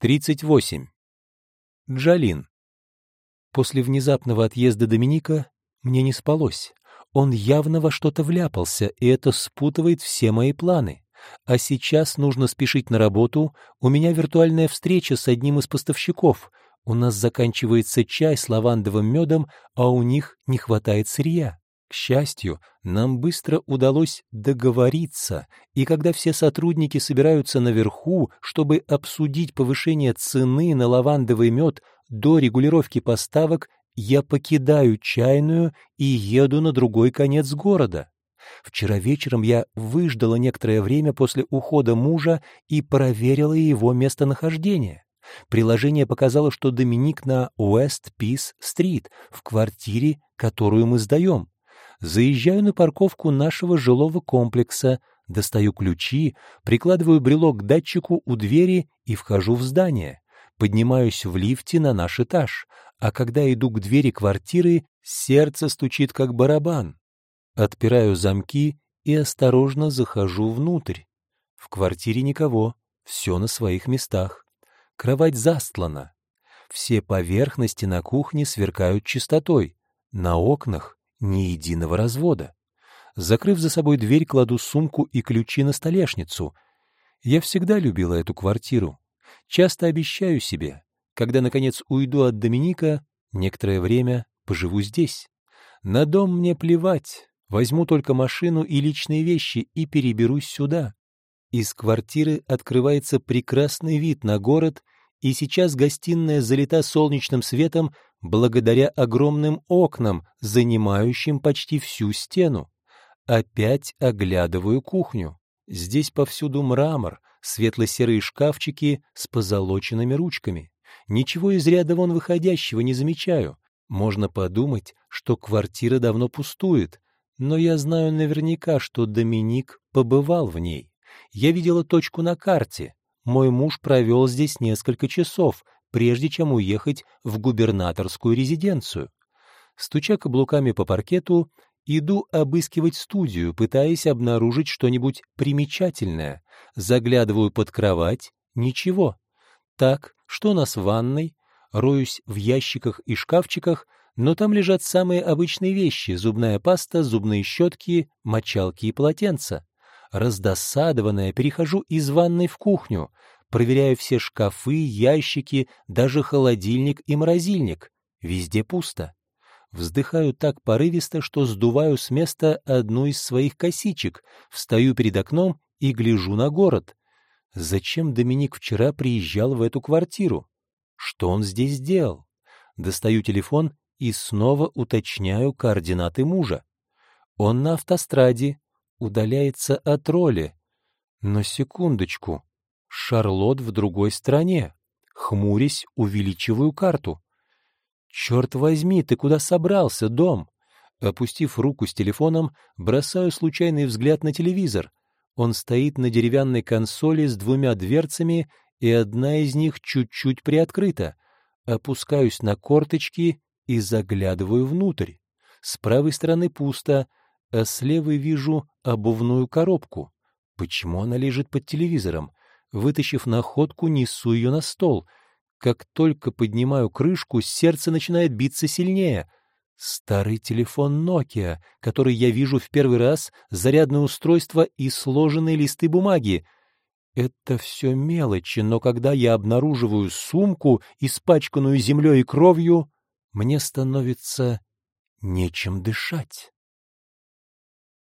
38. Джалин. После внезапного отъезда Доминика мне не спалось. Он явно во что-то вляпался, и это спутывает все мои планы. А сейчас нужно спешить на работу, у меня виртуальная встреча с одним из поставщиков. У нас заканчивается чай с лавандовым медом, а у них не хватает сырья. К счастью, нам быстро удалось договориться, и когда все сотрудники собираются наверху, чтобы обсудить повышение цены на лавандовый мед до регулировки поставок, я покидаю чайную и еду на другой конец города. Вчера вечером я выждала некоторое время после ухода мужа и проверила его местонахождение. Приложение показало, что Доминик на Уэст Пис-стрит, в квартире, которую мы сдаем. Заезжаю на парковку нашего жилого комплекса, достаю ключи, прикладываю брелок к датчику у двери и вхожу в здание. Поднимаюсь в лифте на наш этаж, а когда иду к двери квартиры, сердце стучит как барабан. Отпираю замки и осторожно захожу внутрь. В квартире никого, все на своих местах. Кровать застлана. Все поверхности на кухне сверкают чистотой. На окнах ни единого развода. Закрыв за собой дверь, кладу сумку и ключи на столешницу. Я всегда любила эту квартиру. Часто обещаю себе, когда, наконец, уйду от Доминика, некоторое время поживу здесь. На дом мне плевать, возьму только машину и личные вещи и переберусь сюда. Из квартиры открывается прекрасный вид на город, и сейчас гостиная залита солнечным светом благодаря огромным окнам, занимающим почти всю стену. Опять оглядываю кухню. Здесь повсюду мрамор, светло-серые шкафчики с позолоченными ручками. Ничего из ряда вон выходящего не замечаю. Можно подумать, что квартира давно пустует, но я знаю наверняка, что Доминик побывал в ней. Я видела точку на карте. Мой муж провел здесь несколько часов, прежде чем уехать в губернаторскую резиденцию. Стуча каблуками по паркету, иду обыскивать студию, пытаясь обнаружить что-нибудь примечательное. Заглядываю под кровать — ничего. Так, что у нас в ванной? Роюсь в ящиках и шкафчиках, но там лежат самые обычные вещи — зубная паста, зубные щетки, мочалки и полотенца. Раздосадованная, перехожу из ванной в кухню, проверяю все шкафы, ящики, даже холодильник и морозильник. Везде пусто. Вздыхаю так порывисто, что сдуваю с места одну из своих косичек, встаю перед окном и гляжу на город. Зачем Доминик вчера приезжал в эту квартиру? Что он здесь делал? Достаю телефон и снова уточняю координаты мужа. Он на автостраде, удаляется от роли. Но секундочку. Шарлот в другой стране. Хмурясь, увеличиваю карту. «Черт возьми, ты куда собрался, дом?» Опустив руку с телефоном, бросаю случайный взгляд на телевизор. Он стоит на деревянной консоли с двумя дверцами, и одна из них чуть-чуть приоткрыта. Опускаюсь на корточки и заглядываю внутрь. С правой стороны пусто, а с левой вижу обувную коробку. Почему она лежит под телевизором? Вытащив находку, несу ее на стол. Как только поднимаю крышку, сердце начинает биться сильнее. Старый телефон Nokia, который я вижу в первый раз, зарядное устройство и сложенные листы бумаги. Это все мелочи, но когда я обнаруживаю сумку, испачканную землей и кровью, мне становится нечем дышать.